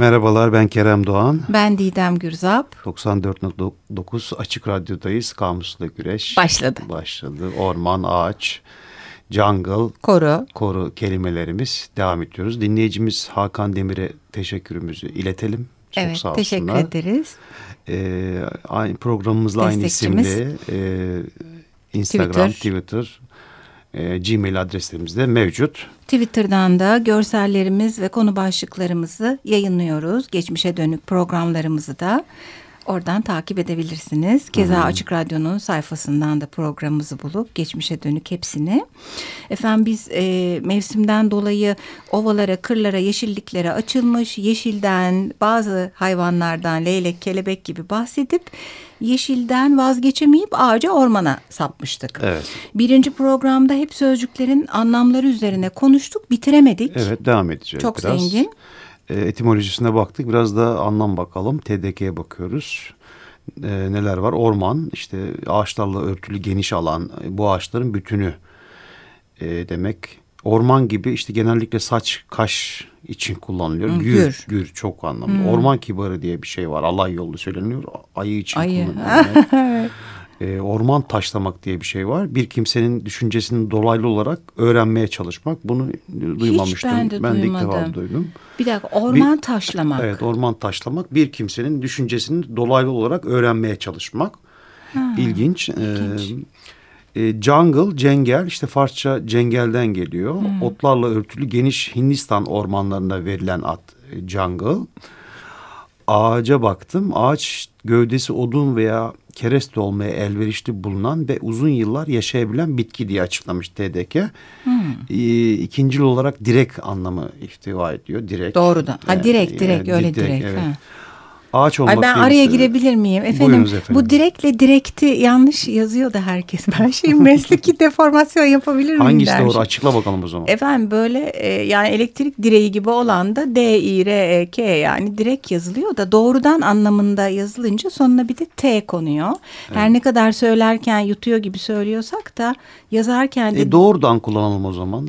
Merhabalar ben Kerem Doğan. Ben Didem Gürzap. 94.9 Açık Radyo'dayız. Kamusla Güreş. Başladı. Başladı. Orman, ağaç, jungle, koru, koru kelimelerimiz devam ediyoruz. Dinleyicimiz Hakan Demir'e teşekkürümüzü iletelim. Çok evet, sağ teşekkür ederiz. Ee, aynı programımızla aynı isimli e, Instagram, Twitter, Twitter e, Gmail adreslerimiz de mevcut. Twitter'dan da görsellerimiz ve konu başlıklarımızı yayınlıyoruz. Geçmişe dönük programlarımızı da oradan takip edebilirsiniz. Keza hmm. Açık Radyo'nun sayfasından da programımızı bulup geçmişe dönük hepsini. Efendim biz e, mevsimden dolayı ovalara, kırlara, yeşilliklere açılmış, yeşilden, bazı hayvanlardan, leylek, kelebek gibi bahsedip yeşilden vazgeçemeyip ağaca ormana sapmıştık. Evet. Birinci programda hep sözcüklerin anlamları üzerine konuştuk, bitiremedik. Evet, devam edeceğiz Çok biraz. zengin. E, etimolojisine baktık, biraz da anlam bakalım. TDK'ye bakıyoruz. E, neler var? Orman, işte ağaçlarla örtülü geniş alan, bu ağaçların bütünü e, demek. Orman gibi işte genellikle saç, kaş için kullanılıyor. Gür, gür, gür çok anlamlı. Hmm. Orman kibarı diye bir şey var. Allah yolu söyleniyor. Ayı için Ayı. kullanılıyor. e, orman taşlamak diye bir şey var. Bir kimsenin düşüncesini dolaylı olarak öğrenmeye çalışmak. Bunu duymamıştım. Hiç ben de ben duymadım. de ilk defa duydum. Bir dakika orman bir, taşlamak. Evet orman taşlamak bir kimsenin düşüncesini dolaylı olarak öğrenmeye çalışmak. Ha, ilginç. ilginç. Ee, e, jungle, cengel işte Farsça cengelden geliyor. Hmm. Otlarla örtülü geniş Hindistan ormanlarında verilen ad e, jungle. Ağaca baktım. Ağaç gövdesi odun veya kereste olmaya elverişli bulunan ve uzun yıllar yaşayabilen bitki diye açıklamış TDK. Hmm. E, ikincil olarak direk anlamı ihtiva ediyor. Direk. Doğrudan. Ha direk direk yani, öyle direk. direk evet. Ha ağaç olmak Ay ben araya girebilir miyim? Efendim, efendim bu direkle direkti yanlış yazıyor da herkes. Ben şey mesleki deformasyon yapabilir miyim Hangisi doğru açıkla bakalım o zaman. Efendim böyle e, yani elektrik direği gibi olan da D, I, R, E, K yani direk yazılıyor da doğrudan anlamında yazılınca sonuna bir de T konuyor. Evet. Her ne kadar söylerken yutuyor gibi söylüyorsak da yazarken de... E, doğrudan kullanalım o zaman.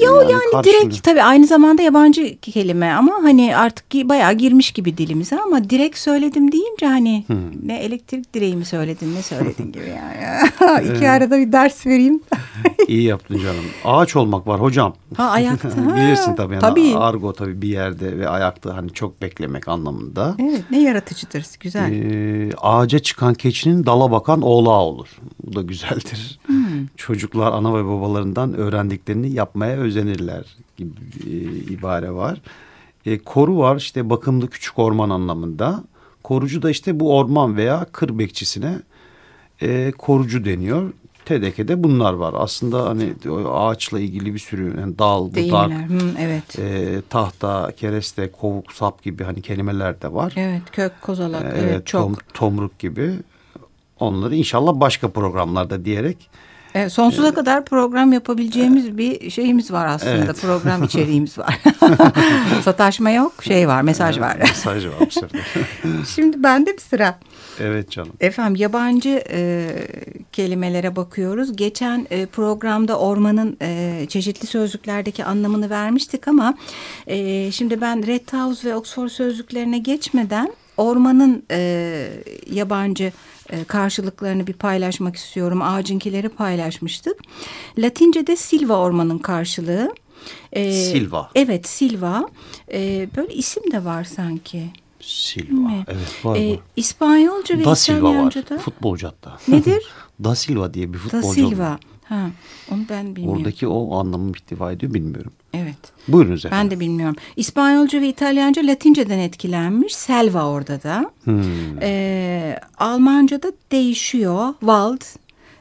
Ya yani, yani direkt tabii aynı zamanda yabancı kelime ama hani artık bayağı girmiş gibi dilimize ama direkt söyledim deyince hani hmm. ne elektrik direği mi söyledin ne söyledin gibi yani. İki arada bir ders vereyim. İyi yaptın canım. Ağaç olmak var hocam. Ha ayakta. Bilirsin tabii. Yani tabii. Argo tabii bir yerde ve ayakta hani çok beklemek anlamında. Evet ne yaratıcıdır güzel. Ee, ağaca çıkan keçinin dala bakan oğlağı olur. Bu da güzeldir. Hmm. Çocuklar ana ve babalarından öğrendiklerini yapmaya özenirler gibi bir ibare var. E, koru var işte bakımlı küçük orman anlamında. Korucu da işte bu orman veya kır bekçisine e, korucu deniyor. TDK'de bunlar var. Aslında hani ağaçla ilgili bir sürü yani dal, budak, Hı, evet. e, tahta, kereste, kovuk, sap gibi hani kelimeler de var. Evet, kök, kozalak, e, evet, çok. Tom, tomruk gibi. Onları inşallah başka programlarda diyerek Evet, sonsuza evet. kadar program yapabileceğimiz bir şeyimiz var aslında. Evet. Program içeriğimiz var. Sataşma yok, şey var, mesaj var. mesaj var. Şimdi bende bir sıra. Evet canım. Efendim yabancı e, kelimelere bakıyoruz. Geçen e, programda ormanın e, çeşitli sözlüklerdeki anlamını vermiştik ama e, şimdi ben Red House ve Oxford sözlüklerine geçmeden ormanın e, yabancı e, karşılıklarını bir paylaşmak istiyorum. Ağacınkileri paylaşmıştık. Latince'de silva ormanın karşılığı. E, silva. Evet silva. E, böyle isim de var sanki. Silva. Mi? Evet var e, İspanyolca ve da. Silva var. Futbolcu hatta. Nedir? da Silva diye bir futbolcu. Da Silva. Ha, onu ben bilmiyorum. Oradaki o anlamı ihtiva ediyor bilmiyorum. Evet. Buyurunuz efendim. Ben de bilmiyorum. İspanyolca ve İtalyanca Latinceden etkilenmiş. Selva orada da. Hmm. Ee, Almanca'da değişiyor. Wald,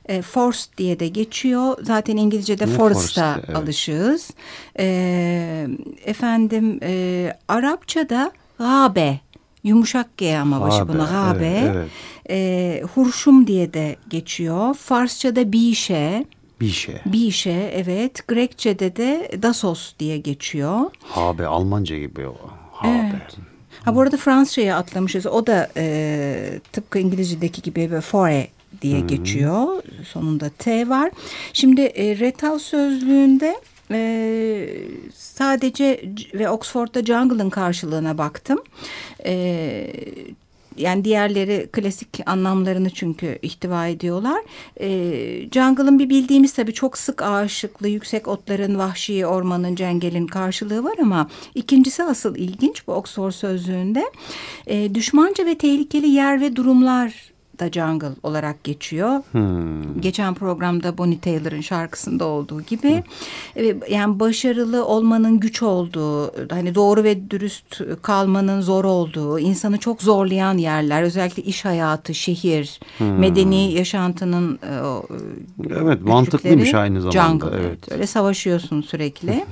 e, forest diye de geçiyor. Zaten İngilizce'de forest'a evet. alışığız. E, efendim e, Arapça'da gabe yumuşak G ama başı buna gabe. Evet, evet. E, hurşum diye de geçiyor. Farsça'da bişe. Bişe. Bişe evet. Grekçe'de de Dasos diye geçiyor. Habe Almanca gibi o. Habe. Evet. Ha bu arada Fransızca'ya atlamışız. O da e, tıpkı İngilizce'deki gibi böyle fore diye hmm. geçiyor. Sonunda T var. Şimdi e, Retal sözlüğünde e, sadece ve Oxford'da jungle'ın karşılığına baktım. E, yani diğerleri klasik anlamlarını çünkü ihtiva ediyorlar. E, jungle'ın bir bildiğimiz tabii çok sık ağaçlıklı, yüksek otların, vahşi ormanın, cengelin karşılığı var ama ikincisi asıl ilginç bu Oxford sözlüğünde. E, düşmanca ve tehlikeli yer ve durumlar da Jungle olarak geçiyor. Hmm. Geçen programda Bonnie Taylor'ın şarkısında olduğu gibi. Hmm. Yani başarılı olmanın güç olduğu, hani doğru ve dürüst kalmanın zor olduğu, insanı çok zorlayan yerler. Özellikle iş hayatı, şehir, hmm. medeni yaşantının e, Evet mantıklıymış aynı zamanda. Jungle, evet. evet. Öyle savaşıyorsun sürekli.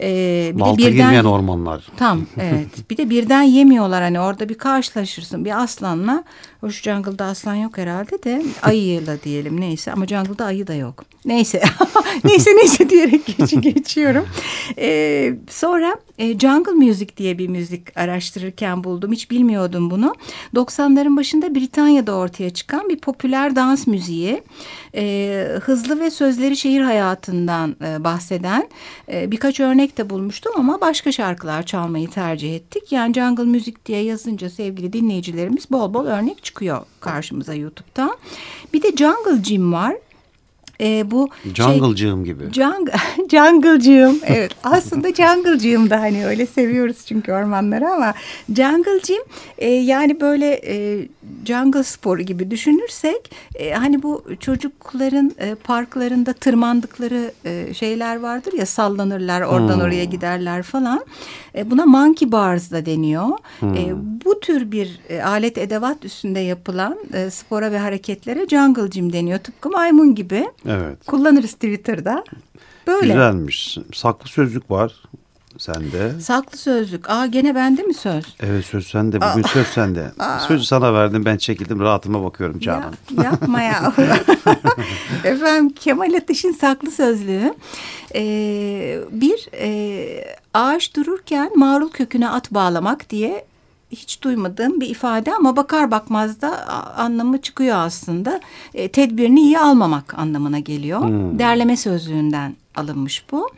Ee, bir Balta de birden, girmeyen ormanlar. Tam evet. bir de birden yemiyorlar hani orada bir karşılaşırsın bir aslanla. Hoş jungle'da aslan yok herhalde de ayıyla diyelim neyse ama jungle'da ayı da yok. Neyse neyse neyse diyerek geç, geçiyorum. Ee, sonra e, jungle music diye bir müzik araştırırken buldum. Hiç bilmiyordum bunu. 90'ların başında Britanya'da ortaya çıkan bir popüler dans müziği. E, hızlı ve sözleri şehir hayatından e, bahseden e, birkaç örnek de bulmuştum ama başka şarkılar çalmayı tercih ettik. Yani jungle müzik diye yazınca sevgili dinleyicilerimiz bol bol örnek çıkıyor karşımıza YouTube'da. Bir de Jungle Gym var. E, bu Jungle'cığım şey, gibi. Jung, jungle'cığım evet aslında jungle'cığım da hani öyle seviyoruz çünkü ormanları ama jungle'cığım e, yani böyle e, jungle sporu gibi düşünürsek e, hani bu çocukların e, parklarında tırmandıkları e, şeyler vardır ya sallanırlar oradan hmm. oraya giderler falan. E, buna monkey bars da deniyor. Hmm. E, bu tür bir e, alet edevat üstünde yapılan e, spora ve hareketlere jungle gym deniyor. Tıpkı maymun gibi. Evet. Kullanırız Twitter'da. Böyle. Güzelmiş. Saklı sözlük var sende. Saklı sözlük. Aa gene bende mi söz? Evet söz sende. Bugün Aa. söz sende. Aa. Sözü sana verdim. Ben çekildim. Rahatıma bakıyorum Canan. Ya, yapma ya. Efendim Kemal Ateş'in saklı sözlüğü. Ee, bir e, ağaç dururken marul köküne at bağlamak diye hiç duymadığım bir ifade ama bakar bakmaz da anlamı çıkıyor aslında. E, tedbirini iyi almamak anlamına geliyor. Hmm. Derleme sözlüğünden alınmış bu.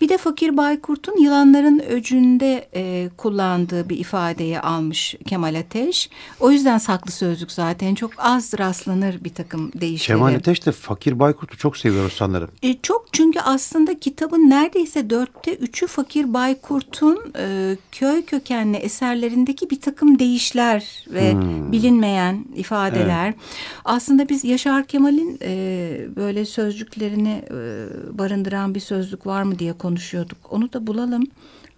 Bir de Fakir Baykurt'un yılanların öcünde e, kullandığı bir ifadeyi almış Kemal Ateş. O yüzden saklı sözlük zaten çok az rastlanır bir takım değişleri. Kemal Ateş de Fakir Baykurt'u çok seviyoruz sanırım. E, çok çünkü aslında kitabın neredeyse dörtte üçü Fakir Baykurt'un e, köy kökenli eserlerindeki bir takım değişler ve hmm. bilinmeyen ifadeler. Evet. Aslında biz Yaşar Kemal'in e, böyle sözcüklerini e, barındıran bir sözlük var mı diye konuşuyoruz konuşuyorduk. Onu da bulalım.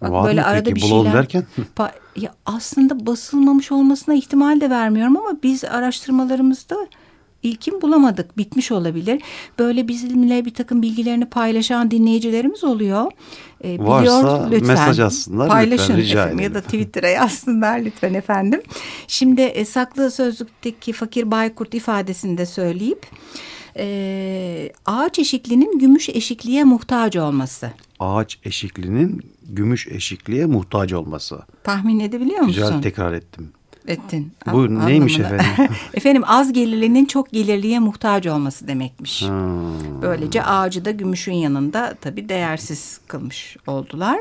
Bak Var böyle arada peki? bir bulalım şeyler. derken? ya aslında basılmamış olmasına ihtimal de vermiyorum ama biz araştırmalarımızda ilkin bulamadık. Bitmiş olabilir. Böyle bizimle bir takım bilgilerini paylaşan dinleyicilerimiz oluyor. Ee, Varsa lütfen, mesaj atsınlar paylaşın lütfen rica efendim, ya da Twitter'a yazsınlar lütfen efendim. Şimdi e, saklı sözlükteki fakir baykurt ifadesini de söyleyip e, ağaç eşiklinin gümüş eşikliğe muhtaç olması. Ağaç eşiklinin gümüş eşikliğe muhtaç olması. Tahmin edebiliyor musun? Güzel tekrar ettim. Ettin. Bu neymiş efendim? efendim az gelirlinin çok gelirliye muhtaç olması demekmiş. Hmm. Böylece ağacı da gümüşün yanında tabii değersiz kılmış oldular.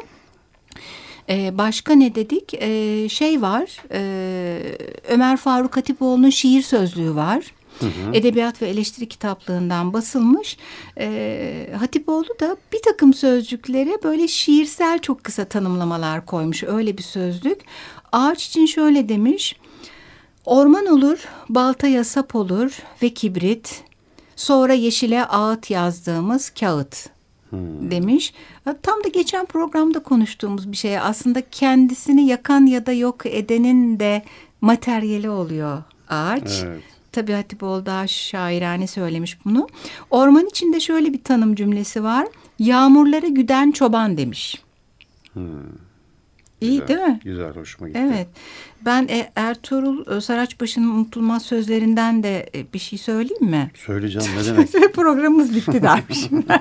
Ee, başka ne dedik? Ee, şey var. E, Ömer Faruk Hatipoğlu'nun şiir sözlüğü var. Hı hı. Edebiyat ve eleştiri kitaplığından basılmış. E, Hatipoğlu da bir takım sözcüklere böyle şiirsel çok kısa tanımlamalar koymuş. Öyle bir sözlük. Ağaç için şöyle demiş. Orman olur, baltaya sap olur ve kibrit. Sonra yeşile ağıt yazdığımız kağıt hmm. demiş. Tam da geçen programda konuştuğumuz bir şey. Aslında kendisini yakan ya da yok edenin de materyali oluyor ağaç. Evet. Tabii Hatipoğlu daha şairane söylemiş bunu. Orman içinde şöyle bir tanım cümlesi var. Yağmurları güden çoban demiş. Hmm. İyi güzel, değil mi? Güzel, hoşuma gitti. Evet. Ben e, Ertuğrul e, Saraçbaşı'nın unutulmaz sözlerinden de e, bir şey söyleyeyim mi? Söyleyeceğim ne demek? Programımız bitti dermişim.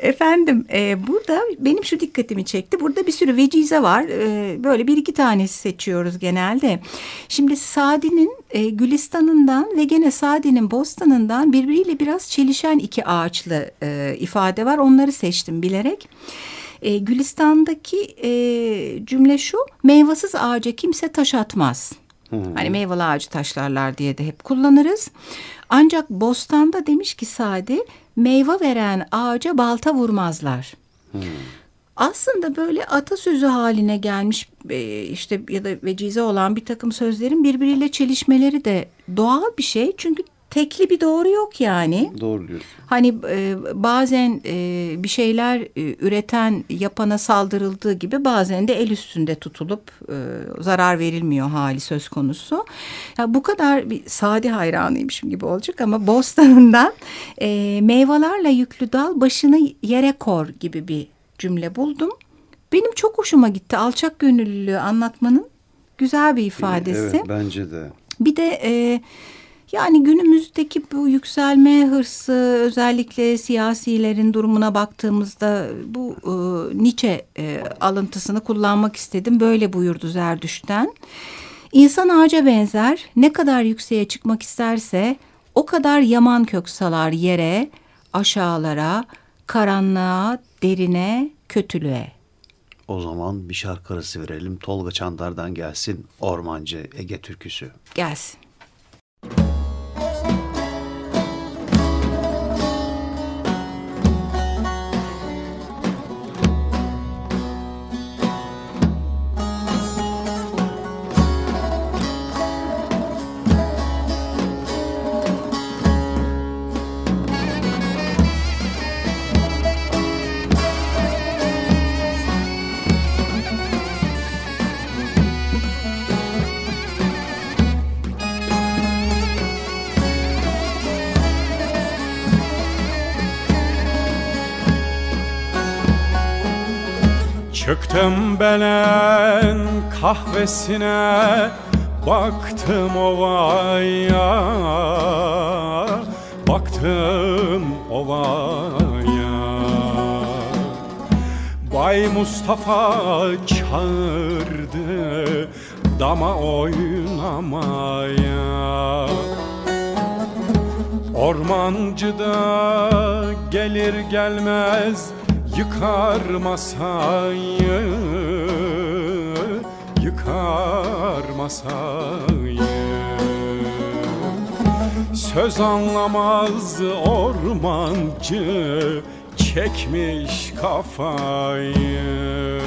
Efendim e, burada benim şu dikkatimi çekti. Burada bir sürü vecize var. E, böyle bir iki tanesi seçiyoruz genelde. Şimdi Sadi'nin e, Gülistan'ından ve gene Sadi'nin Bostan'ından birbiriyle biraz çelişen iki ağaçlı e, ifade var. Onları seçtim bilerek. E, Gülistan'daki e, cümle şu, meyvasız ağaca kimse taş atmaz. Hmm. Hani meyveli ağacı taşlarlar diye de hep kullanırız. Ancak bostanda demiş ki Sadi, meyve veren ağaca balta vurmazlar. Hmm. Aslında böyle atasözü haline gelmiş e, işte ya da vecize olan bir takım sözlerin birbiriyle çelişmeleri de doğal bir şey. Çünkü tekli bir doğru yok yani. Doğru diyorsun. Hani e, bazen e, bir şeyler e, üreten yapana saldırıldığı gibi bazen de el üstünde tutulup e, zarar verilmiyor hali söz konusu. Ya bu kadar bir sadi hayranıymışım gibi olacak ama bostanından e, meyvelerle yüklü dal başını yere kor gibi bir cümle buldum. Benim çok hoşuma gitti. Alçak gönüllülüğü anlatmanın güzel bir ifadesi. Evet bence de. Bir de e, yani günümüzdeki bu yükselme hırsı özellikle siyasilerin durumuna baktığımızda bu e, Nietzsche e, alıntısını kullanmak istedim. Böyle buyurdu Zerdüş'ten. İnsan ağaca benzer ne kadar yükseğe çıkmak isterse o kadar yaman kök salar yere, aşağılara, karanlığa, derine, kötülüğe. O zaman bir şarkı arası verelim. Tolga Çandar'dan gelsin Ormancı Ege türküsü. Gelsin. Çıktım belen kahvesine Baktım ovaya. Baktım ovaya. Bay Mustafa çağırdı Dama oynamaya. Ormancı da gelir gelmez Yıkar masayı Yıkar masayı Söz anlamaz ormancı Çekmiş kafayı.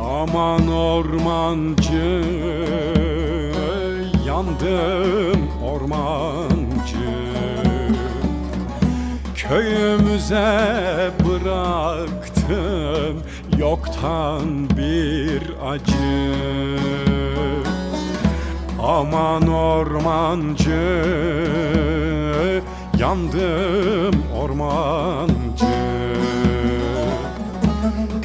Aman ormancı Yandım ormancı Köyümüze bıraktım yoktan bir acı. Aman ormancı yandım ormancı.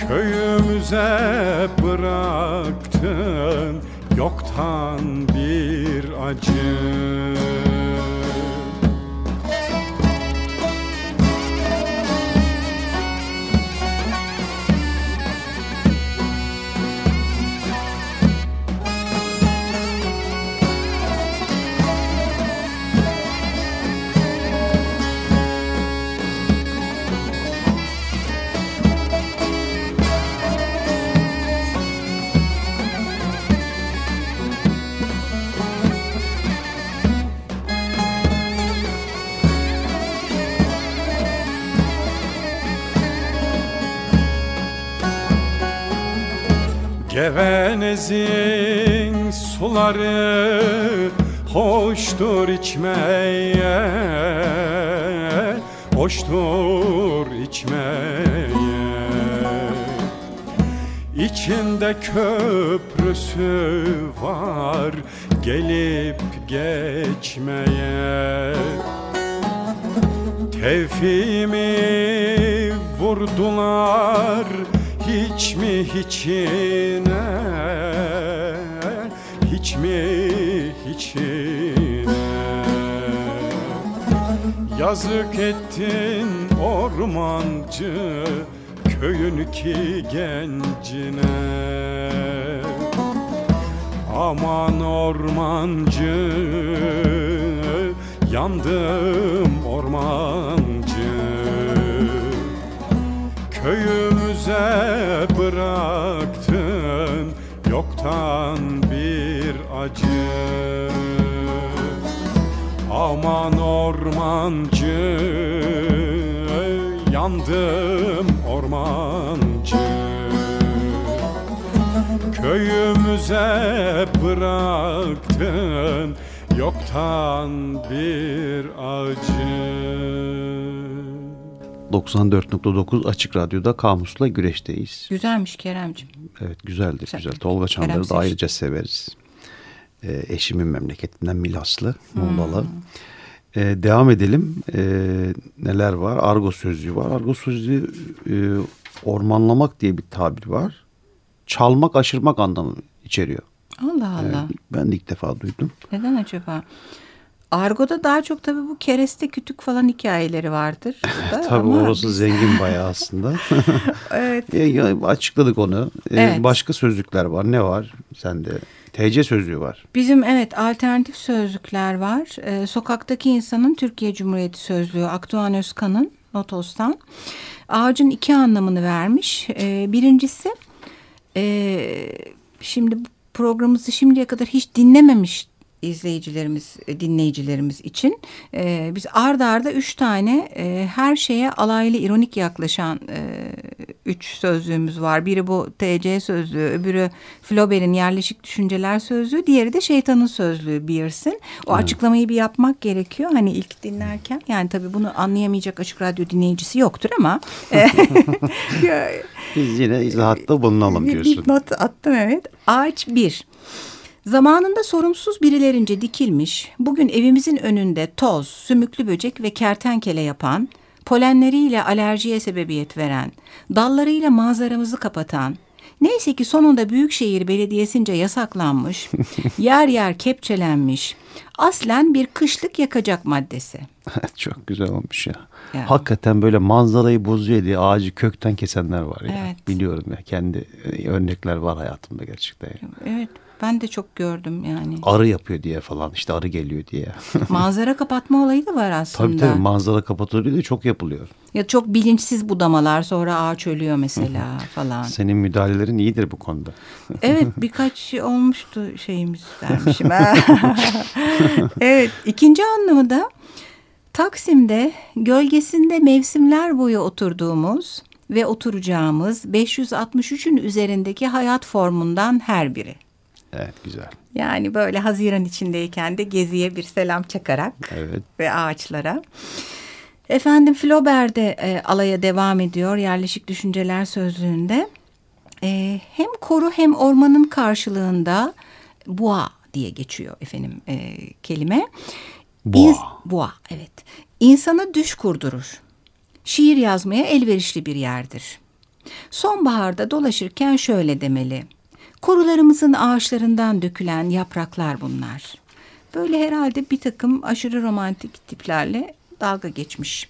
Köyümüze bıraktım yoktan bir acı Gevenezin suları hoştur içmeye Hoştur içmeye. İçinde köprüsü var gelip geçmeye. Tevfimi vurdular hiç mi hiçine? Hiç mi hiçine? Yazık ettin ormancı Köyün ki gencine. Aman ormancı Yandım ormancı Köyümüze bıraktın Yoktan bir acı. Aman ormancı Yandım ormancı. Köyümüze bıraktın Yoktan bir acı 94.9 Açık Radyo'da Kamus'la güreşteyiz. Güzelmiş Keremciğim. Evet güzeldir Güzel. güzel. Tolga Çandar'ı Kerem da ayrıca severiz. Ee, eşimin memleketinden Milaslı, Muğlalı. Ee, devam edelim. Ee, neler var? Argo sözlüğü var. Argo sözlüğü e, ormanlamak diye bir tabir var. Çalmak, aşırmak anlamı içeriyor. Allah Allah. Evet, ben de ilk defa duydum. Neden acaba? Argo'da daha çok tabii bu kereste kütük falan hikayeleri vardır. burada Tabii ama orası biz- zengin bayağı aslında. Evet. Ya, ya, açıkladık onu. Ee, Evet. Başka sözlükler var. Ne var? Sende TC sözlüğü var. Bizim evet alternatif sözlükler var. Ee, sokaktaki insanın Türkiye Cumhuriyeti Sözlüğü Akdoğan Özkan'ın Notos'tan. Ağacın iki anlamını vermiş. Ee, birincisi e, şimdi programımızı şimdiye kadar hiç dinlememiş izleyicilerimiz, e, dinleyicilerimiz için e, biz arda arda üç tane e, her şeye alaylı ironik yaklaşan e, üç sözlüğümüz var. Biri bu TC sözlüğü, öbürü Flaubert'in yerleşik düşünceler sözlüğü, diğeri de şeytanın sözlüğü Beers'in. O açıklamayı bir yapmak gerekiyor. Hani ilk dinlerken yani tabii bunu anlayamayacak açık radyo dinleyicisi yoktur ama e, Biz yine izahatta bulunalım diyorsun. bir not attım evet. Ağaç bir. Zamanında sorumsuz birilerince dikilmiş, bugün evimizin önünde toz, sümüklü böcek ve kertenkele yapan, polenleriyle alerjiye sebebiyet veren, dallarıyla manzaramızı kapatan, neyse ki sonunda Büyükşehir Belediyesince yasaklanmış, yer yer kepçelenmiş, aslen bir kışlık yakacak maddesi. Çok güzel olmuş ya. Ya. Hakikaten böyle manzarayı bozuyor diye ağacı kökten kesenler var ya. Evet. Biliyorum ya kendi e, örnekler var hayatımda gerçekten. ya. Evet, ben de çok gördüm yani. Arı yapıyor diye falan işte arı geliyor diye. Manzara kapatma olayı da var aslında. tabii tabii manzara kapatılıyor diye çok yapılıyor. Ya çok bilinçsiz budamalar sonra ağaç ölüyor mesela falan. Senin müdahalelerin iyidir bu konuda. Evet birkaç şey olmuştu şeyimiz vermişim. evet ikinci anlamı da Taksim'de gölgesinde mevsimler boyu oturduğumuz ve oturacağımız 563'ün üzerindeki hayat formundan her biri. Evet güzel. Yani böyle Haziran içindeyken de geziye bir selam çakarak Evet. ve ağaçlara. Efendim Flaubert de e, alaya devam ediyor yerleşik düşünceler sözlüğünde. E, hem koru hem ormanın karşılığında boğa diye geçiyor efendim e, kelime. Boğa. boğa evet. İnsana düş kurdurur. Şiir yazmaya elverişli bir yerdir. Sonbaharda dolaşırken şöyle demeli. Korularımızın ağaçlarından dökülen yapraklar bunlar. Böyle herhalde bir takım aşırı romantik tiplerle dalga geçmiş.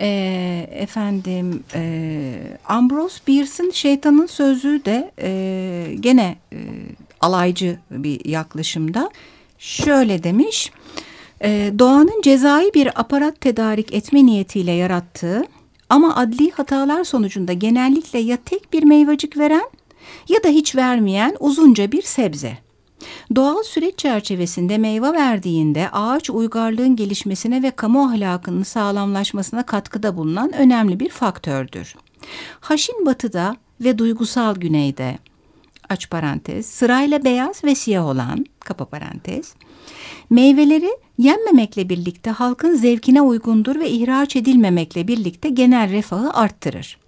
Ee, efendim e, Ambrose Bierce'ın Şeytanın Sözlüğü de e, gene e, alaycı bir yaklaşımda şöyle demiş. E, doğanın cezai bir aparat tedarik etme niyetiyle yarattığı ama adli hatalar sonucunda genellikle ya tek bir meyvacık veren ya da hiç vermeyen uzunca bir sebze. Doğal süreç çerçevesinde meyve verdiğinde ağaç uygarlığın gelişmesine ve kamu ahlakının sağlamlaşmasına katkıda bulunan önemli bir faktördür. Haşin batıda ve duygusal güneyde aç parantez sırayla beyaz ve siyah olan kapa parantez meyveleri yenmemekle birlikte halkın zevkine uygundur ve ihraç edilmemekle birlikte genel refahı arttırır.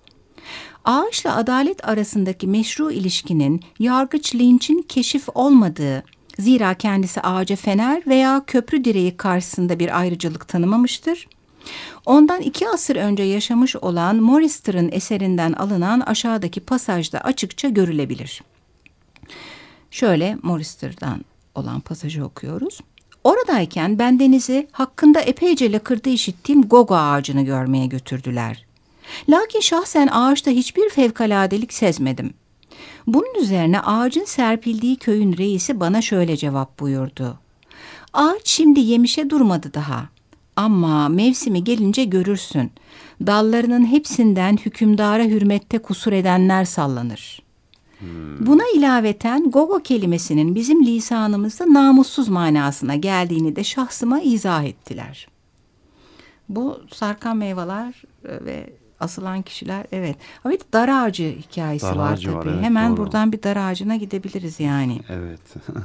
Ağaçla adalet arasındaki meşru ilişkinin yargıç Lynch'in keşif olmadığı, zira kendisi ağaca fener veya köprü direği karşısında bir ayrıcalık tanımamıştır. Ondan iki asır önce yaşamış olan Morister'ın eserinden alınan aşağıdaki pasajda açıkça görülebilir. Şöyle Morister'dan olan pasajı okuyoruz. Oradayken ben denizi hakkında epeyce lakırdı işittiğim gogo ağacını görmeye götürdüler. Lakin şahsen ağaçta hiçbir fevkaladelik sezmedim. Bunun üzerine ağacın serpildiği köyün reisi bana şöyle cevap buyurdu. Ağaç şimdi yemişe durmadı daha. Ama mevsimi gelince görürsün. Dallarının hepsinden hükümdara hürmette kusur edenler sallanır. Buna ilaveten gogo kelimesinin bizim lisanımızda namussuz manasına geldiğini de şahsıma izah ettiler. Bu sarkan meyveler e, ve asılan kişiler evet. Ama bir dar ağacı hikayesi Dar var ağacı tabii. var, evet, Hemen doğru. buradan bir dar ağacına gidebiliriz yani. Evet.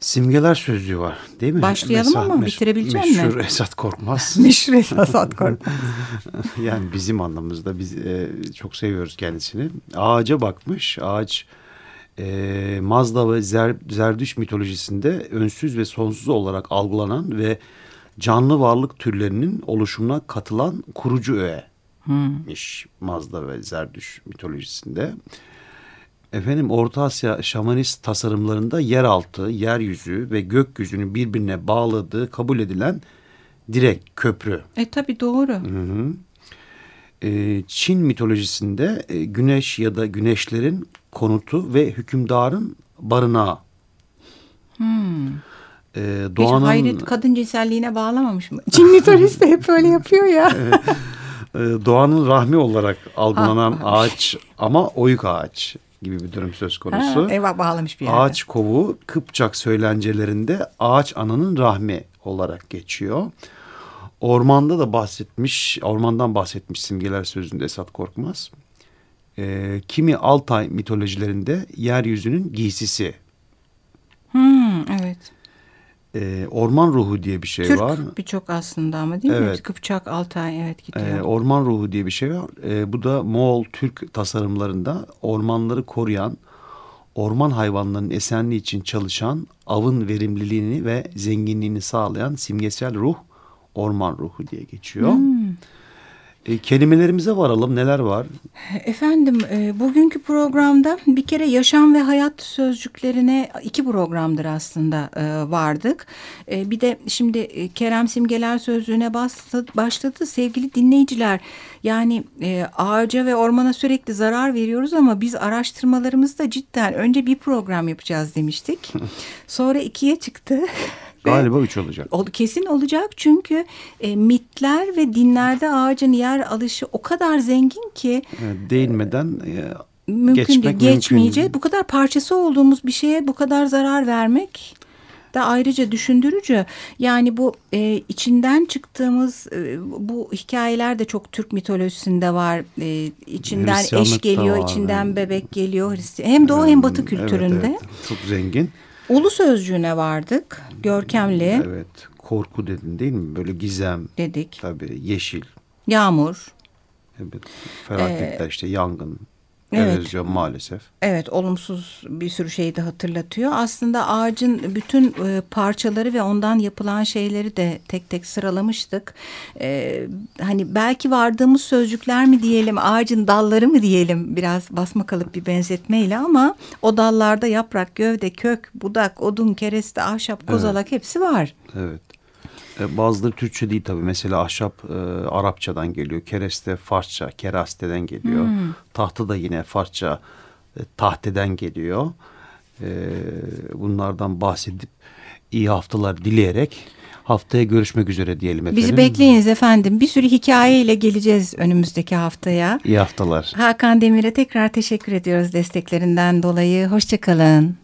Simgeler sözlüğü var değil mi? Başlayalım ama bitirebilecek misin? Meşhur Esat Korkmaz. Müşret Hasat Korkmaz. yani bizim anlamımızda biz e, çok seviyoruz kendisini. Ağaca bakmış. Ağaç e, Mazda ve Zer, Zerdüş mitolojisinde önsüz ve sonsuz olarak algılanan ve canlı varlık türlerinin oluşumuna katılan kurucu öğemiş Mazda ve Zerdüş mitolojisinde. Efendim Orta Asya şamanist tasarımlarında yeraltı, yeryüzü ve gökyüzünün birbirine bağladığı kabul edilen direk, köprü. E tabii doğru. Hı hı. Ee, Çin mitolojisinde e, güneş ya da güneşlerin konutu ve hükümdarın barınağı. Hmm. Hiç doğanın hayret kadın cinselliğine bağlamamış mı? Çin mitolojisi de hep öyle yapıyor ya. E, doğanın rahmi olarak algılanan Ha, ağaç ama oyuk ağaç gibi bir durum söz konusu. Ha, eyvah bağlamış bir yerde. Ağaç kovuğu Kıpçak söylencelerinde ağaç ananın rahmi olarak geçiyor. Ormanda da bahsetmiş, ormandan bahsetmiş simgeler sözünde Esat Korkmaz. Ee, kimi Altay mitolojilerinde yeryüzünün giysisi. Hmm, evet. Ee, orman ruhu diye bir şey Türk var. birçok aslında ama değil mi? Evet. Kıpçak, Altay evet gidiyor. Ee, orman ruhu diye bir şey var. Ee, bu da Moğol Türk tasarımlarında ormanları koruyan, orman hayvanlarının esenliği için çalışan, avın verimliliğini ve zenginliğini sağlayan simgesel ruh, orman ruhu diye geçiyor. Hmm. Ee, kelimelerimize varalım. Neler var? Efendim e, bugünkü programda bir kere yaşam ve hayat sözcüklerine iki programdır aslında e, vardık. E, bir de şimdi e, Kerem Simgeler Sözlüğü'ne bastı, başladı sevgili dinleyiciler. Yani e, ağaca ve ormana sürekli zarar veriyoruz ama biz araştırmalarımızda cidden önce bir program yapacağız demiştik. Sonra ikiye çıktı. Galiba üç olacak. Ol- Kesin olacak çünkü e, mitler ve dinlerde ağacın yer alışı o kadar zengin ki Ee, değinmeden e, mümkün Geçmek değil, mümkün geçmeyecek. değil. Bu kadar parçası olduğumuz bir şeye bu kadar zarar vermek de ayrıca düşündürücü. Yani bu e, içinden çıktığımız e, bu hikayeler de çok Türk mitolojisinde var. E, içinden eş geliyor, var, içinden evet. bebek geliyor. Hem Doğu hem Batı Evet, kültüründe. evet. Çok zengin. Ulu sözcüğüne vardık. Görkemli Evet. Korku dedin değil mi? Böyle gizem. dedik. Tabii yeşil. Yağmur. Evet, felaketler işte yangın, Ee, evet. erozyon maalesef. Evet olumsuz bir sürü şeyi de hatırlatıyor. Aslında ağacın bütün e, parçaları ve ondan yapılan şeyleri de tek tek sıralamıştık. E, hani belki vardığımız sözcükler mi diyelim, ağacın dalları mı diyelim biraz basma kalıp bir benzetmeyle ama o dallarda yaprak, gövde, kök, budak, odun, kereste, ahşap, kozalak hepsi var. Evet. E, bazıları Türkçe değil tabii. Mesela ahşap e, Arapçadan geliyor. Kereste Farsça, kerasteden geliyor. Tahta da yine Farsça, e, tahteden geliyor. E, bunlardan bahsedip iyi haftalar dileyerek haftaya görüşmek üzere diyelim efendim. Bizi bekleyiniz efendim. Bir sürü hikayeyle geleceğiz önümüzdeki haftaya. İyi haftalar. Hakan Demir'e tekrar teşekkür ediyoruz desteklerinden dolayı. Hoşçakalın.